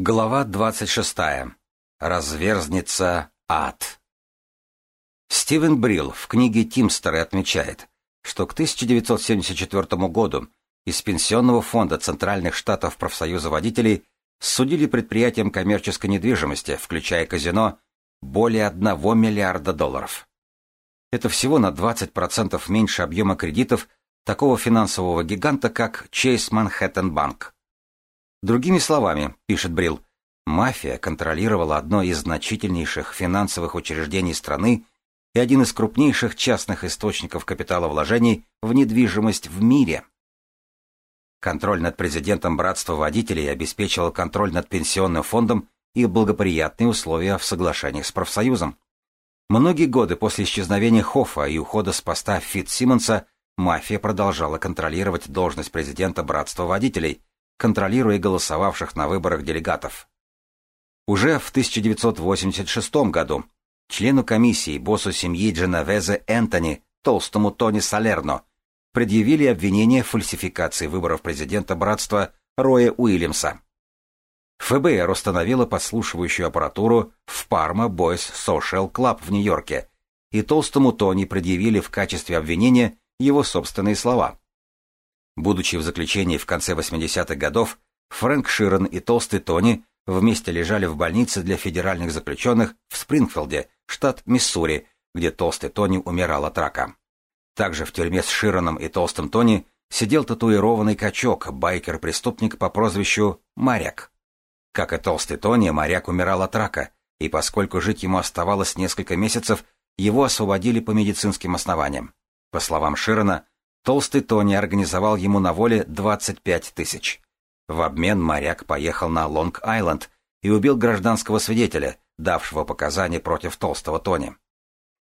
Глава 26. Разверзнется ад. Стивен Брилл в книге Тимстера отмечает, что к 1974 году из Пенсионного фонда Центральных Штатов профсоюза водителей судили предприятиям коммерческой недвижимости, включая казино, более 1 миллиарда долларов. Это всего на 20% меньше объема кредитов такого финансового гиганта, как Chase Manhattan Bank – Другими словами, пишет Брил, мафия контролировала одно из значительнейших финансовых учреждений страны и один из крупнейших частных источников капитала вложений в недвижимость в мире. Контроль над президентом Братства водителей обеспечивал контроль над пенсионным фондом и благоприятные условия в соглашениях с профсоюзом. Многие годы после исчезновения Хоффа и ухода с поста Фит Симмонса мафия продолжала контролировать должность президента Братства водителей – контролируя голосовавших на выборах делегатов. Уже в 1986 году члену комиссии, боссу семьи Дженовезе Энтони, толстому Тони Салерно, предъявили обвинение в фальсификации выборов президента братства Роя Уильямса. ФБР установило подслушивающую аппаратуру в Parma Boys Social Club в Нью-Йорке, и толстому Тони предъявили в качестве обвинения его собственные слова – Будучи в заключении в конце 80-х годов, Фрэнк Ширен и Толстый Тони вместе лежали в больнице для федеральных заключенных в Спрингфилде, штат Миссури, где Толстый Тони умирал от рака. Также в тюрьме с Широном и Толстым Тони сидел татуированный качок, байкер-преступник по прозвищу Моряк. Как и Толстый Тони, Моряк умирал от рака, и поскольку жить ему оставалось несколько месяцев, его освободили по медицинским основаниям. По словам Широна, Толстый Тони организовал ему на воле 25 тысяч. В обмен моряк поехал на Лонг-Айленд и убил гражданского свидетеля, давшего показания против Толстого Тони.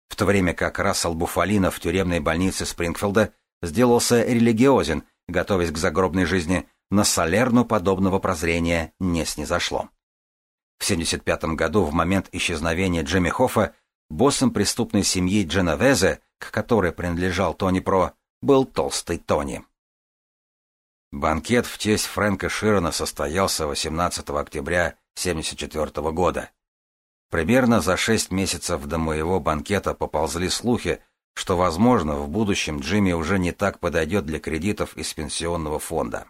В то время как Рассел Буфалина в тюремной больнице Спрингфилда сделался религиозен, готовясь к загробной жизни, на Солерну подобного прозрения не снизошло. В 1975 году, в момент исчезновения Джимми Хоффа, боссом преступной семьи Дженовезе, к которой принадлежал Тони Про, был толстый Тони. Банкет в честь Фрэнка Широна состоялся 18 октября 1974 года. Примерно за шесть месяцев до моего банкета поползли слухи, что, возможно, в будущем Джимми уже не так подойдет для кредитов из пенсионного фонда.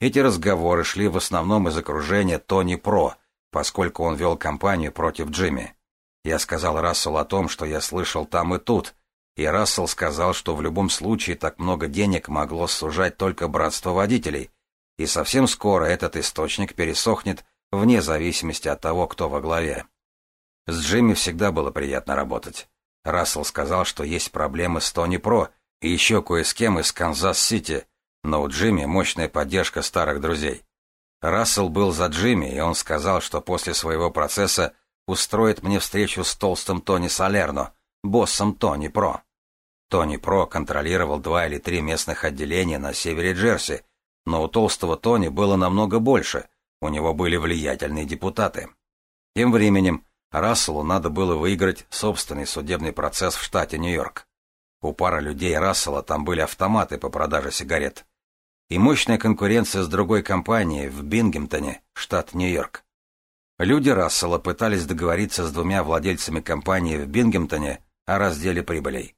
Эти разговоры шли в основном из окружения Тони Про, поскольку он вел кампанию против Джимми. Я сказал Расселу о том, что я слышал там и тут, и Рассел сказал, что в любом случае так много денег могло сужать только братство водителей, и совсем скоро этот источник пересохнет вне зависимости от того, кто во главе. С Джимми всегда было приятно работать. Рассел сказал, что есть проблемы с Тони Про и еще кое с кем из Канзас-Сити, но у Джимми мощная поддержка старых друзей. Рассел был за Джимми, и он сказал, что после своего процесса устроит мне встречу с толстым Тони Салерно, боссом Тони Про. Тони Про контролировал два или три местных отделения на севере Джерси, но у толстого Тони было намного больше, у него были влиятельные депутаты. Тем временем Расселу надо было выиграть собственный судебный процесс в штате Нью-Йорк. У пары людей Рассела там были автоматы по продаже сигарет. И мощная конкуренция с другой компанией в Бингемтоне, штат Нью-Йорк. Люди Рассела пытались договориться с двумя владельцами компании в Бингемтоне о разделе прибылей.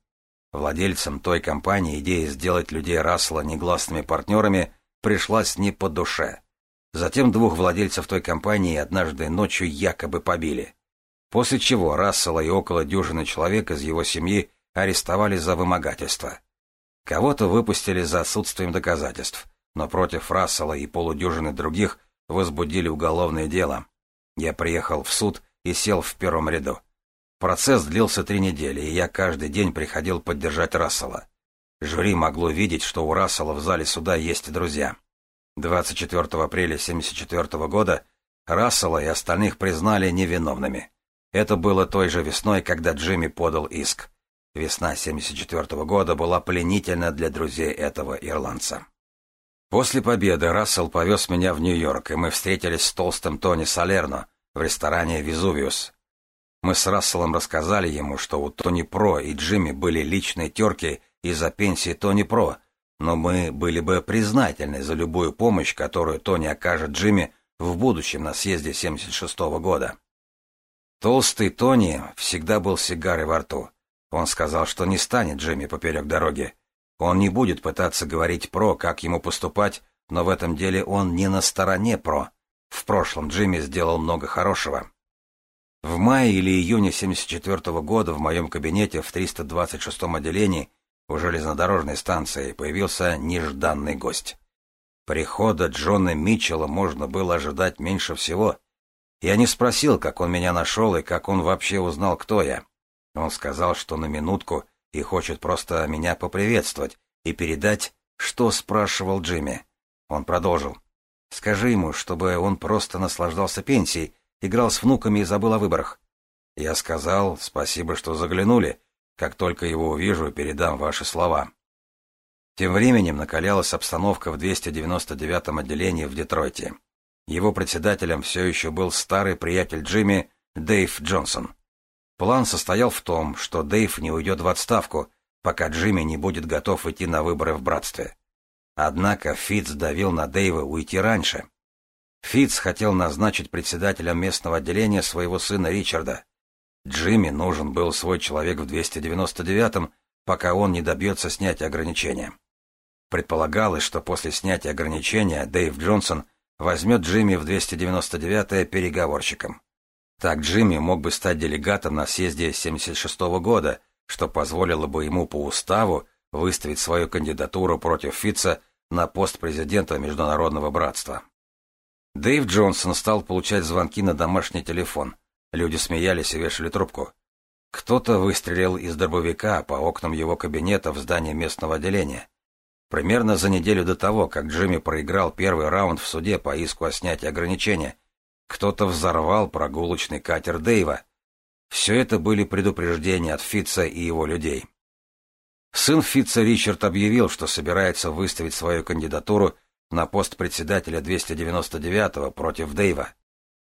Владельцам той компании идея сделать людей Рассела негласными партнерами пришлась не по душе. Затем двух владельцев той компании однажды ночью якобы побили. После чего Рассела и около дюжины человек из его семьи арестовали за вымогательство. Кого-то выпустили за отсутствием доказательств, но против Рассела и полудюжины других возбудили уголовное дело. Я приехал в суд и сел в первом ряду. Процесс длился три недели, и я каждый день приходил поддержать Рассела. Жюри могло видеть, что у Рассела в зале суда есть друзья. 24 апреля 1974 года Рассела и остальных признали невиновными. Это было той же весной, когда Джимми подал иск. Весна 1974 года была пленительна для друзей этого ирландца. После победы Рассел повез меня в Нью-Йорк, и мы встретились с толстым Тони Салерно в ресторане «Везувиус», мы с Расселом рассказали ему, что у Тони Про и Джимми были личные терки из-за пенсии Тони Про, но мы были бы признательны за любую помощь, которую Тони окажет Джимми в будущем на съезде 76 -го года. Толстый Тони всегда был сигарой во рту. Он сказал, что не станет Джимми поперек дороги. Он не будет пытаться говорить про, как ему поступать, но в этом деле он не на стороне про. В прошлом Джимми сделал много хорошего. В мае или июне 1974 -го года в моем кабинете в 326-м отделении у железнодорожной станции появился нежданный гость. Прихода Джона Митчелла можно было ожидать меньше всего. Я не спросил, как он меня нашел и как он вообще узнал, кто я. Он сказал, что на минутку и хочет просто меня поприветствовать и передать, что спрашивал Джимми. Он продолжил. «Скажи ему, чтобы он просто наслаждался пенсией играл с внуками и забыл о выборах. Я сказал спасибо, что заглянули. Как только его увижу, передам ваши слова. Тем временем накалялась обстановка в 299-м отделении в Детройте. Его председателем все еще был старый приятель Джимми Дэйв Джонсон. План состоял в том, что Дэйв не уйдет в отставку, пока Джимми не будет готов идти на выборы в братстве. Однако Фитц давил на Дэйва уйти раньше. Фитц хотел назначить председателем местного отделения своего сына Ричарда. Джимми нужен был свой человек в 299-м, пока он не добьется снятия ограничения. Предполагалось, что после снятия ограничения Дэйв Джонсон возьмет Джимми в 299-е переговорщиком. Так Джимми мог бы стать делегатом на съезде 76-го года, что позволило бы ему по уставу выставить свою кандидатуру против Фитца на пост президента Международного братства. Дэйв Джонсон стал получать звонки на домашний телефон. Люди смеялись и вешали трубку. Кто-то выстрелил из дробовика по окнам его кабинета в здании местного отделения. Примерно за неделю до того, как Джимми проиграл первый раунд в суде по иску о снятии ограничения, кто-то взорвал прогулочный катер Дэйва. Все это были предупреждения от Фитца и его людей. Сын Фитца Ричард объявил, что собирается выставить свою кандидатуру на пост председателя 299-го против Дэйва.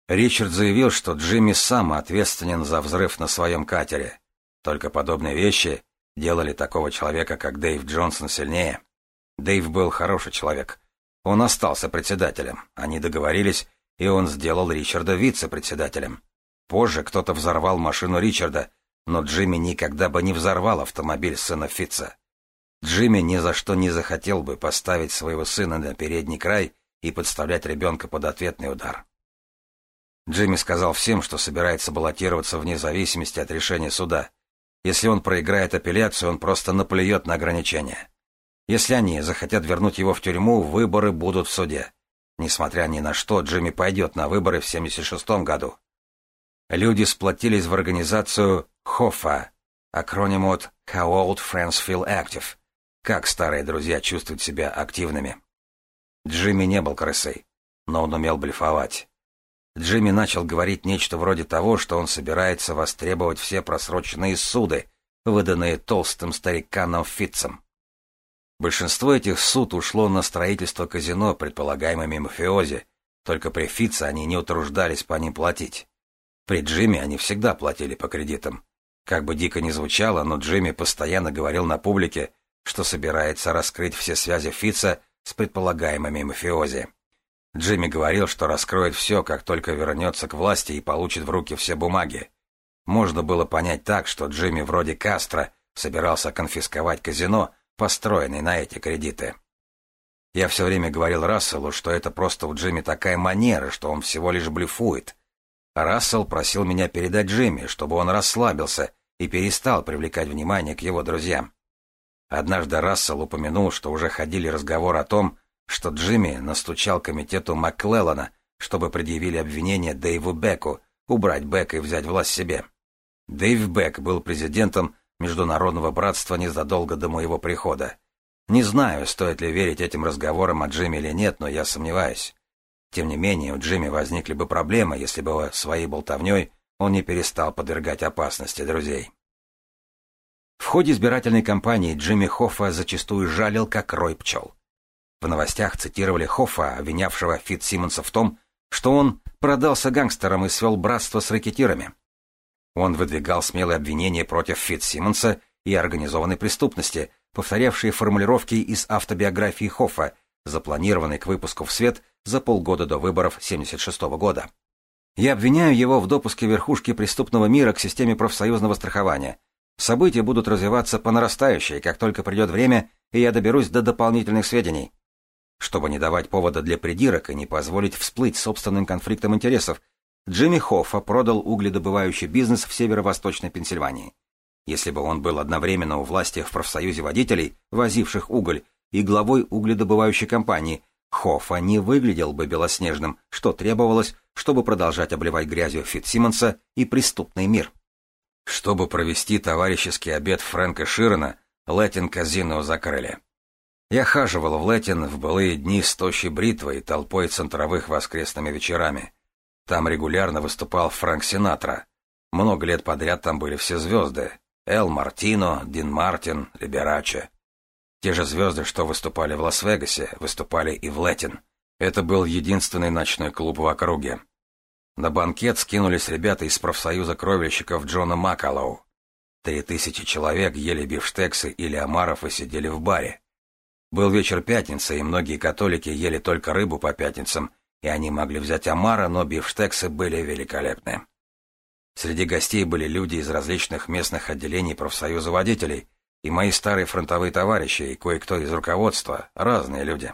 Ричард заявил, что Джимми сам ответственен за взрыв на своем катере. Только подобные вещи делали такого человека, как Дэйв Джонсон, сильнее. Дэйв был хороший человек. Он остался председателем. Они договорились, и он сделал Ричарда вице-председателем. Позже кто-то взорвал машину Ричарда, но Джимми никогда бы не взорвал автомобиль сына Фитца. Джимми ни за что не захотел бы поставить своего сына на передний край и подставлять ребенка под ответный удар. Джимми сказал всем, что собирается баллотироваться вне зависимости от решения суда. Если он проиграет апелляцию, он просто наплюет на ограничения. Если они захотят вернуть его в тюрьму, выборы будут в суде. Несмотря ни на что, Джимми пойдет на выборы в 76 году. Люди сплотились в организацию ХОФА, акроним от How Old Friends Feel Active, как старые друзья чувствуют себя активными? Джимми не был крысой, но он умел блефовать. Джимми начал говорить нечто вроде того, что он собирается востребовать все просроченные суды, выданные толстым стариканом Фитцем. Большинство этих суд ушло на строительство казино предполагаемыми мафиози, только при Фитце они не утруждались по ним платить. При Джимми они всегда платили по кредитам. Как бы дико ни звучало, но Джимми постоянно говорил на публике, что собирается раскрыть все связи Фица с предполагаемыми мафиози. Джимми говорил, что раскроет все, как только вернется к власти и получит в руки все бумаги. Можно было понять так, что Джимми вроде Кастро собирался конфисковать казино, построенное на эти кредиты. Я все время говорил Расселу, что это просто у Джимми такая манера, что он всего лишь блефует. Рассел просил меня передать Джимми, чтобы он расслабился и перестал привлекать внимание к его друзьям. Однажды Рассел упомянул, что уже ходили разговор о том, что Джимми настучал комитету Макклеллана, чтобы предъявили обвинение Дэйву Беку, убрать Бека и взять власть себе. Дэйв Бек был президентом Международного братства незадолго до моего прихода. Не знаю, стоит ли верить этим разговорам о Джимми или нет, но я сомневаюсь. Тем не менее, у Джимми возникли бы проблемы, если бы своей болтовней он не перестал подвергать опасности друзей. В ходе избирательной кампании Джимми Хоффа зачастую жалил, как рой пчел. В новостях цитировали Хоффа, обвинявшего Фит Симмонса в том, что он продался гангстерам и свел братство с ракетирами. Он выдвигал смелые обвинения против Фит Симмонса и организованной преступности, повторявшие формулировки из автобиографии Хоффа, запланированной к выпуску в свет за полгода до выборов 1976 года. Я обвиняю его в допуске верхушки преступного мира к системе профсоюзного страхования, События будут развиваться по нарастающей, как только придет время, и я доберусь до дополнительных сведений. Чтобы не давать повода для придирок и не позволить всплыть собственным конфликтам интересов, Джимми Хоффа продал угледобывающий бизнес в северо-восточной Пенсильвании. Если бы он был одновременно у власти в профсоюзе водителей, возивших уголь, и главой угледобывающей компании, Хоффа не выглядел бы белоснежным, что требовалось, чтобы продолжать обливать грязью Фитсимонса и преступный мир. Чтобы провести товарищеский обед Фрэнка Ширена, Лэтин казино закрыли. Я хаживал в Лэтин в былые дни с тощей бритвой толпой центровых воскресными вечерами. Там регулярно выступал Фрэнк Синатра. Много лет подряд там были все звезды. Эл Мартино, Дин Мартин, Либераче. Те же звезды, что выступали в Лас-Вегасе, выступали и в Лэтин. Это был единственный ночной клуб в округе. На банкет скинулись ребята из профсоюза кровельщиков Джона Макалоу. Три тысячи человек ели бифштексы или омаров и сидели в баре. Был вечер пятницы, и многие католики ели только рыбу по пятницам, и они могли взять омара, но бифштексы были великолепны. Среди гостей были люди из различных местных отделений профсоюза водителей, и мои старые фронтовые товарищи, и кое-кто из руководства, разные люди.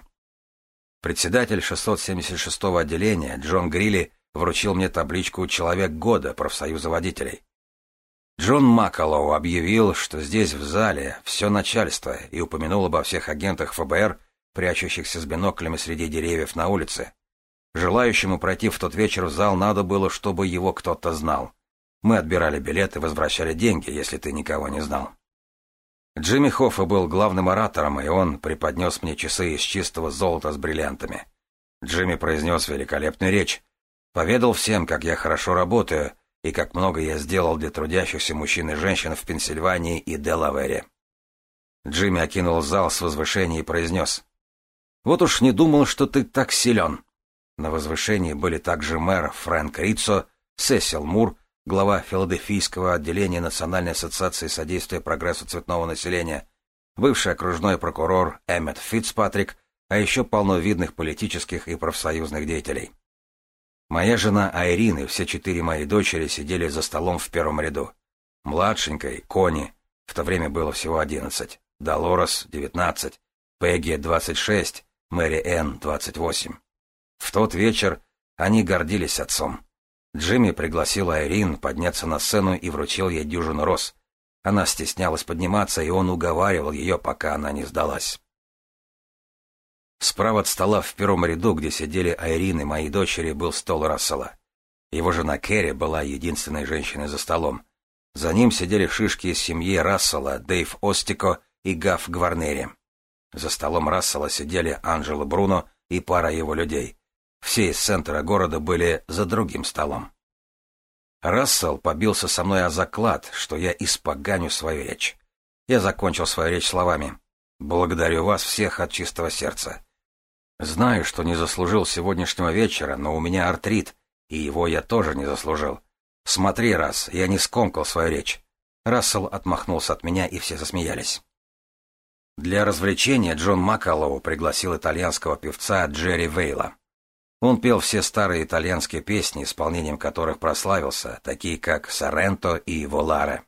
Председатель 676-го отделения Джон Грилли вручил мне табличку «Человек года» профсоюза водителей. Джон Макколоу объявил, что здесь, в зале, все начальство, и упомянул обо всех агентах ФБР, прячущихся с биноклями среди деревьев на улице. Желающему пройти в тот вечер в зал надо было, чтобы его кто-то знал. Мы отбирали билеты и возвращали деньги, если ты никого не знал. Джимми Хоффа был главным оратором, и он преподнес мне часы из чистого золота с бриллиантами. Джимми произнес великолепную речь, Поведал всем, как я хорошо работаю и как много я сделал для трудящихся мужчин и женщин в Пенсильвании и Делавере. Джимми окинул зал с возвышения и произнес. «Вот уж не думал, что ты так силен». На возвышении были также мэр Фрэнк Рицо, Сесил Мур, глава Филадельфийского отделения Национальной ассоциации содействия прогрессу цветного населения, бывший окружной прокурор Эммет Фитцпатрик, а еще полно видных политических и профсоюзных деятелей. Моя жена Айрин и все четыре мои дочери сидели за столом в первом ряду. Младшенькой, Кони, в то время было всего одиннадцать, Долорес — девятнадцать, Пегги — двадцать шесть, Мэри Энн — двадцать восемь. В тот вечер они гордились отцом. Джимми пригласил Айрин подняться на сцену и вручил ей дюжину роз. Она стеснялась подниматься, и он уговаривал ее, пока она не сдалась. Справа от стола в первом ряду, где сидели Айрин и мои дочери, был стол Рассела. Его жена Керри была единственной женщиной за столом. За ним сидели шишки из семьи Рассела, Дэйв Остико и Гав Гварнери. За столом Рассела сидели Анжела Бруно и пара его людей. Все из центра города были за другим столом. Рассел побился со мной о заклад, что я испоганю свою речь. Я закончил свою речь словами «Благодарю вас всех от чистого сердца. Знаю, что не заслужил сегодняшнего вечера, но у меня артрит, и его я тоже не заслужил. Смотри, раз, я не скомкал свою речь. Рассел отмахнулся от меня, и все засмеялись. Для развлечения Джон Макалову пригласил итальянского певца Джерри Вейла. Он пел все старые итальянские песни, исполнением которых прославился, такие как «Соренто» и «Воларе».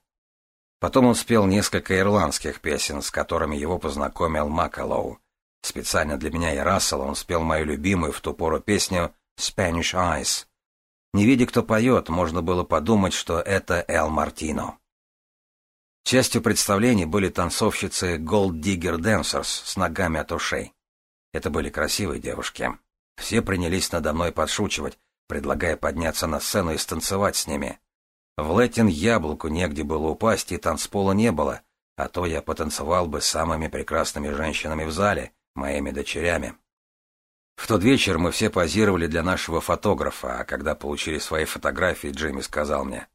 Потом он спел несколько ирландских песен, с которыми его познакомил Макалоу. Специально для меня и Рассела он спел мою любимую в ту пору песню «Spanish Eyes». Не видя, кто поет, можно было подумать, что это Эл Мартино. Частью представлений были танцовщицы Gold Digger Dancers с ногами от ушей. Это были красивые девушки. Все принялись надо мной подшучивать, предлагая подняться на сцену и станцевать с ними. В Летин яблоку негде было упасть, и танцпола не было, а то я потанцевал бы с самыми прекрасными женщинами в зале, моими дочерями. В тот вечер мы все позировали для нашего фотографа, а когда получили свои фотографии, Джимми сказал мне,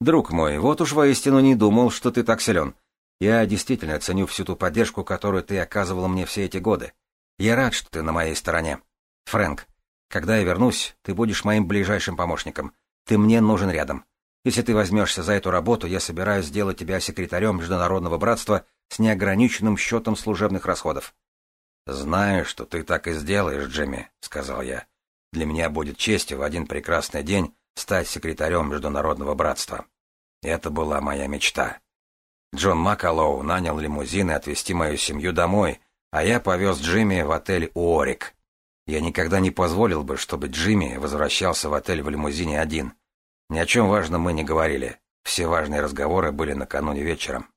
«Друг мой, вот уж воистину не думал, что ты так силен. Я действительно ценю всю ту поддержку, которую ты оказывал мне все эти годы. Я рад, что ты на моей стороне. Фрэнк, когда я вернусь, ты будешь моим ближайшим помощником. Ты мне нужен рядом. Если ты возьмешься за эту работу, я собираюсь сделать тебя секретарем Международного братства с неограниченным счетом служебных расходов. «Знаю, что ты так и сделаешь, Джимми», — сказал я. «Для меня будет честью в один прекрасный день стать секретарем Международного братства». Это была моя мечта. Джон Макалоу нанял лимузин и отвезти мою семью домой, а я повез Джимми в отель «Уорик». Я никогда не позволил бы, чтобы Джимми возвращался в отель в лимузине один. Ни о чем важном мы не говорили. Все важные разговоры были накануне вечером.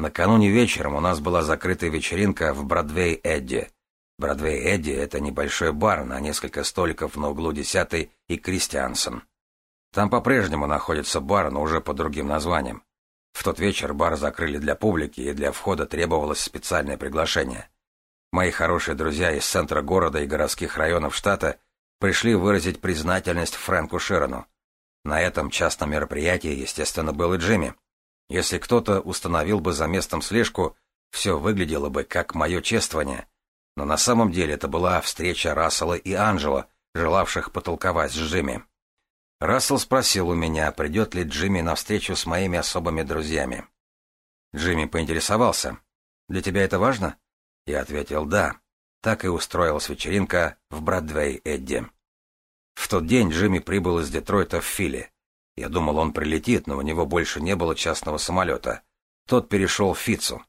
Накануне вечером у нас была закрытая вечеринка в Бродвей Эдди. Бродвей Эдди — это небольшой бар на несколько столиков на углу 10 и Кристиансон. Там по-прежнему находится бар, но уже под другим названием. В тот вечер бар закрыли для публики, и для входа требовалось специальное приглашение. Мои хорошие друзья из центра города и городских районов штата пришли выразить признательность Фрэнку Широну. На этом частном мероприятии, естественно, был и Джимми. Если кто-то установил бы за местом слежку, все выглядело бы как мое чествование. Но на самом деле это была встреча Рассела и Анжела, желавших потолковать с Джимми. Рассел спросил у меня, придет ли Джимми на встречу с моими особыми друзьями. Джимми поинтересовался. «Для тебя это важно?» Я ответил «да». Так и устроилась вечеринка в Бродвей Эдди. В тот день Джимми прибыл из Детройта в Филе. Я думал, он прилетит, но у него больше не было частного самолета. Тот перешел в Фицу.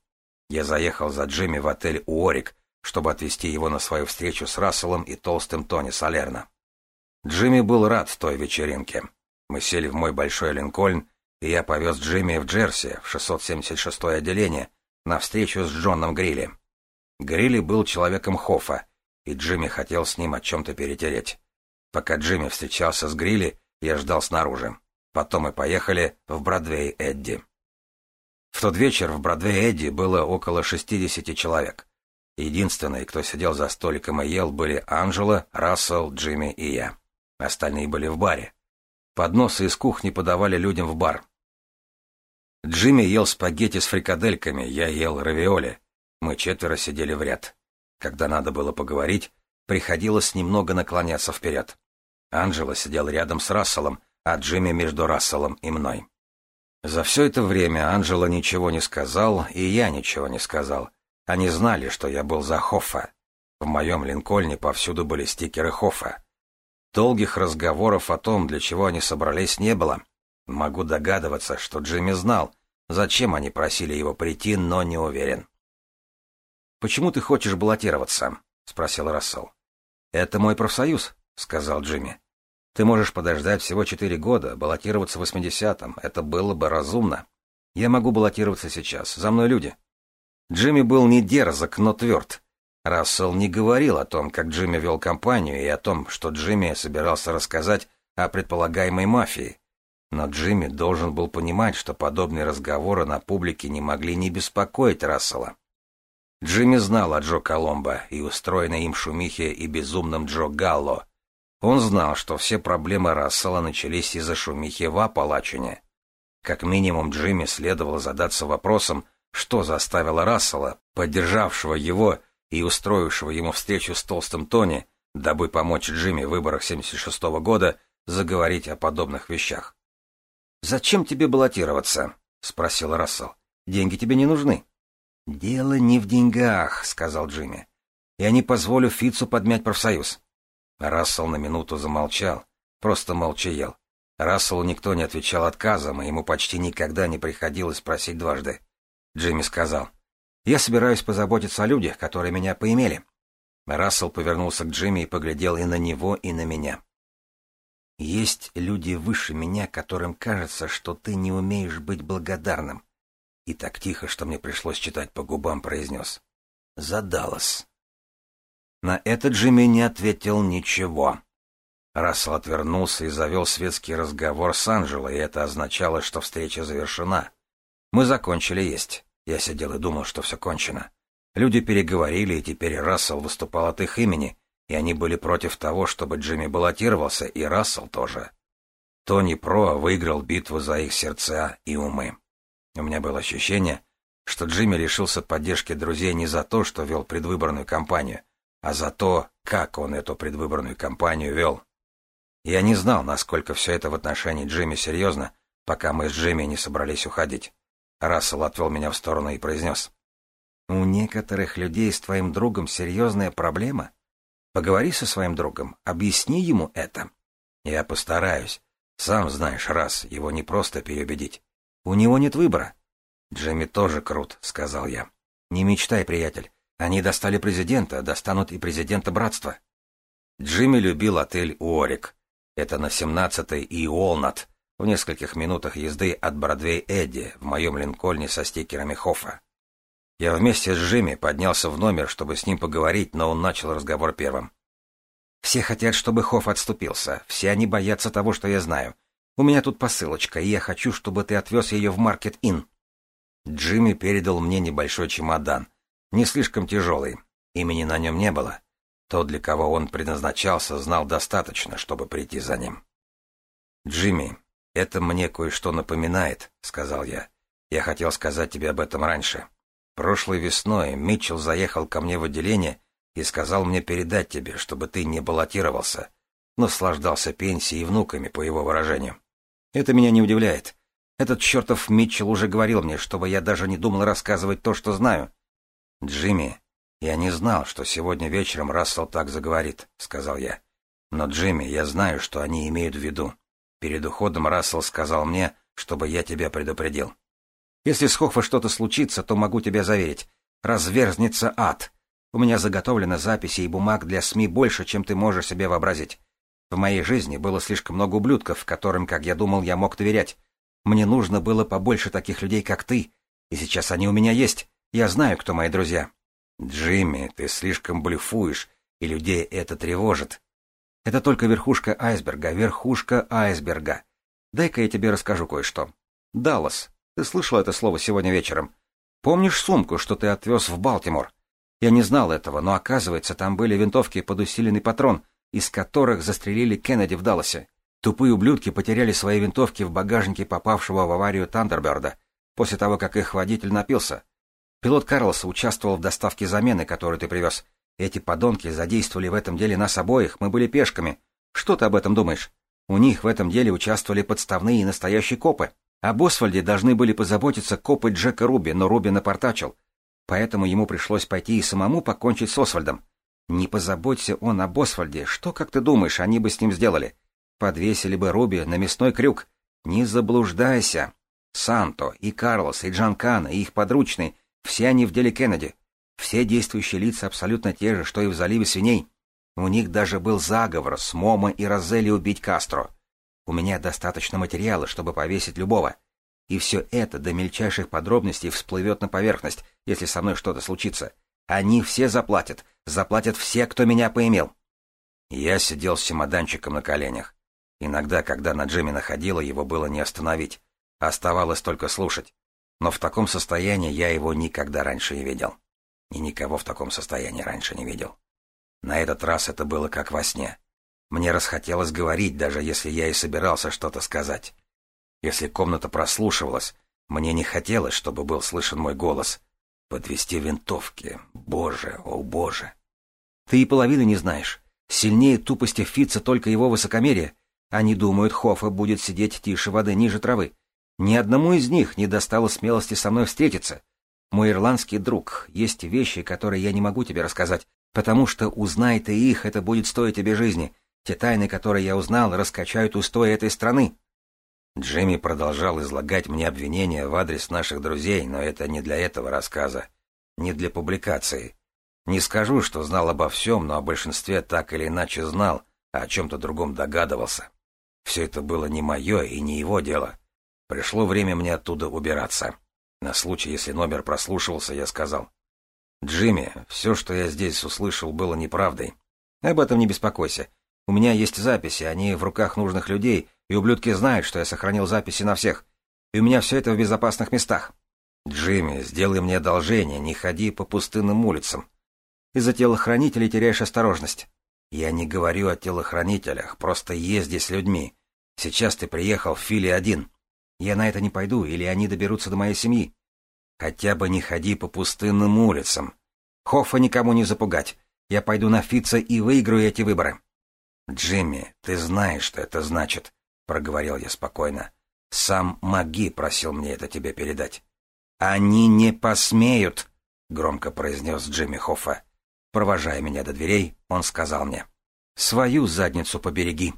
Я заехал за Джимми в отель «Уорик», чтобы отвезти его на свою встречу с Расселом и толстым Тони Салерно. Джимми был рад той вечеринке. Мы сели в мой большой Линкольн, и я повез Джимми в Джерси, в 676-е отделение, на встречу с Джоном Грилли. Грилли был человеком Хофа, и Джимми хотел с ним о чем-то перетереть. Пока Джимми встречался с Грилли, я ждал снаружи. Потом мы поехали в Бродвей Эдди. В тот вечер в Бродвей Эдди было около 60 человек. Единственные, кто сидел за столиком и ел, были Анжела, Рассел, Джимми и я. Остальные были в баре. Подносы из кухни подавали людям в бар. Джимми ел спагетти с фрикадельками, я ел равиоли. Мы четверо сидели в ряд. Когда надо было поговорить, приходилось немного наклоняться вперед. Анжела сидел рядом с Расселом, а Джимми, между Расселом и мной. За все это время Анжела ничего не сказал, и я ничего не сказал. Они знали, что я был за Хоффа. В моем Линкольне повсюду были стикеры Хоффа. Долгих разговоров о том, для чего они собрались, не было. Могу догадываться, что Джимми знал, зачем они просили его прийти, но не уверен. «Почему ты хочешь баллотироваться?» — спросил Рассел. «Это мой профсоюз», — сказал Джимми. Ты можешь подождать всего четыре года, баллотироваться в 80-м. Это было бы разумно. Я могу баллотироваться сейчас. За мной люди. Джимми был не дерзок, но тверд. Рассел не говорил о том, как Джимми вел компанию, и о том, что Джимми собирался рассказать о предполагаемой мафии. Но Джимми должен был понимать, что подобные разговоры на публике не могли не беспокоить Рассела. Джимми знал о Джо Коломбо и устроенной им шумихе и безумном Джо Галло — он знал, что все проблемы Рассела начались из-за шумихи в Апалачине. Как минимум Джимми следовало задаться вопросом, что заставило Рассела, поддержавшего его и устроившего ему встречу с толстым Тони, дабы помочь Джимми в выборах 76 -го года, заговорить о подобных вещах. «Зачем тебе баллотироваться?» — спросил Рассел. «Деньги тебе не нужны». «Дело не в деньгах», — сказал Джимми. «Я не позволю Фицу подмять профсоюз. Рассел на минуту замолчал, просто молчал. Расселу никто не отвечал отказом, и ему почти никогда не приходилось просить дважды. Джимми сказал, «Я собираюсь позаботиться о людях, которые меня поимели». Рассел повернулся к Джимми и поглядел и на него, и на меня. «Есть люди выше меня, которым кажется, что ты не умеешь быть благодарным». И так тихо, что мне пришлось читать по губам, произнес. «Задалось». На этот Джимми не ответил ничего. Рассел отвернулся и завел светский разговор с Анжелой, и это означало, что встреча завершена. Мы закончили есть. Я сидел и думал, что все кончено. Люди переговорили, и теперь Рассел выступал от их имени, и они были против того, чтобы Джимми баллотировался, и Рассел тоже. Тони Про выиграл битву за их сердца и умы. У меня было ощущение, что Джимми лишился поддержки друзей не за то, что вел предвыборную кампанию, а за то, как он эту предвыборную кампанию вел. Я не знал, насколько все это в отношении Джимми серьезно, пока мы с Джимми не собрались уходить. Рассел отвел меня в сторону и произнес. «У некоторых людей с твоим другом серьезная проблема. Поговори со своим другом, объясни ему это». «Я постараюсь. Сам знаешь, раз, его не просто переубедить. У него нет выбора». «Джимми тоже крут», — сказал я. «Не мечтай, приятель. Они достали президента, достанут и президента братства. Джимми любил отель Уорик. Это на 17-й и Уолнат, в нескольких минутах езды от Бродвей Эдди в моем линкольне со стикерами Хофа. Я вместе с Джимми поднялся в номер, чтобы с ним поговорить, но он начал разговор первым. «Все хотят, чтобы Хофф отступился. Все они боятся того, что я знаю. У меня тут посылочка, и я хочу, чтобы ты отвез ее в Маркет-Инн». Джимми передал мне небольшой чемодан — не слишком тяжелый, имени на нем не было. Тот, для кого он предназначался, знал достаточно, чтобы прийти за ним. «Джимми, это мне кое-что напоминает», — сказал я. «Я хотел сказать тебе об этом раньше. Прошлой весной Митчелл заехал ко мне в отделение и сказал мне передать тебе, чтобы ты не баллотировался, наслаждался пенсией и внуками, по его выражению. Это меня не удивляет. Этот чертов Митчелл уже говорил мне, чтобы я даже не думал рассказывать то, что знаю. «Джимми, я не знал, что сегодня вечером Рассел так заговорит», — сказал я. «Но, Джимми, я знаю, что они имеют в виду. Перед уходом Рассел сказал мне, чтобы я тебя предупредил. Если с Хоффа что-то случится, то могу тебя заверить. Разверзнется ад. У меня заготовлено записей и бумаг для СМИ больше, чем ты можешь себе вообразить. В моей жизни было слишком много ублюдков, которым, как я думал, я мог доверять. Мне нужно было побольше таких людей, как ты, и сейчас они у меня есть. Я знаю, кто мои друзья. Джимми, ты слишком блефуешь, и людей это тревожит. Это только верхушка айсберга, верхушка айсберга. Дай-ка я тебе расскажу кое-что. Даллас, ты слышал это слово сегодня вечером. Помнишь сумку, что ты отвез в Балтимор? Я не знал этого, но оказывается, там были винтовки под усиленный патрон, из которых застрелили Кеннеди в Далласе. Тупые ублюдки потеряли свои винтовки в багажнике попавшего в аварию Тандерберда, после того, как их водитель напился. Пилот Карлоса участвовал в доставке замены, которую ты привез. Эти подонки задействовали в этом деле нас обоих, мы были пешками. Что ты об этом думаешь? У них в этом деле участвовали подставные и настоящие копы. Об Освальде должны были позаботиться копы Джека Руби, но Руби напортачил. Поэтому ему пришлось пойти и самому покончить с Освальдом. Не позаботься он об Освальде, что, как ты думаешь, они бы с ним сделали? Подвесили бы Руби на мясной крюк. Не заблуждайся. Санто и Карлос, и Джанкана, и их подручный все они в деле Кеннеди. Все действующие лица абсолютно те же, что и в заливе свиней. У них даже был заговор с Момо и Розелли убить Кастро. У меня достаточно материала, чтобы повесить любого. И все это до мельчайших подробностей всплывет на поверхность, если со мной что-то случится. Они все заплатят. Заплатят все, кто меня поимел. Я сидел с чемоданчиком на коленях. Иногда, когда на Джимми находила, его было не остановить. Оставалось только слушать но в таком состоянии я его никогда раньше не видел. И никого в таком состоянии раньше не видел. На этот раз это было как во сне. Мне расхотелось говорить, даже если я и собирался что-то сказать. Если комната прослушивалась, мне не хотелось, чтобы был слышен мой голос. Подвести винтовки. Боже, о боже. Ты и половины не знаешь. Сильнее тупости Фица только его высокомерие. Они думают, Хоффа будет сидеть тише воды ниже травы. Ни одному из них не достало смелости со мной встретиться. Мой ирландский друг, есть вещи, которые я не могу тебе рассказать, потому что узнай ты их, это будет стоить тебе жизни. Те тайны, которые я узнал, раскачают устои этой страны. Джимми продолжал излагать мне обвинения в адрес наших друзей, но это не для этого рассказа, не для публикации. Не скажу, что знал обо всем, но о большинстве так или иначе знал, а о чем-то другом догадывался. Все это было не мое и не его дело. Пришло время мне оттуда убираться. На случай, если номер прослушивался, я сказал. «Джимми, все, что я здесь услышал, было неправдой. Об этом не беспокойся. У меня есть записи, они в руках нужных людей, и ублюдки знают, что я сохранил записи на всех. И у меня все это в безопасных местах. Джимми, сделай мне одолжение, не ходи по пустынным улицам. Из-за телохранителей теряешь осторожность. Я не говорю о телохранителях, просто езди с людьми. Сейчас ты приехал в Филе один. Я на это не пойду, или они доберутся до моей семьи. Хотя бы не ходи по пустынным улицам. Хоффа никому не запугать. Я пойду на Фитца и выиграю эти выборы. «Джимми, ты знаешь, что это значит», — проговорил я спокойно. «Сам Маги просил мне это тебе передать». «Они не посмеют», — громко произнес Джимми Хоффа. Провожая меня до дверей, он сказал мне. «Свою задницу побереги».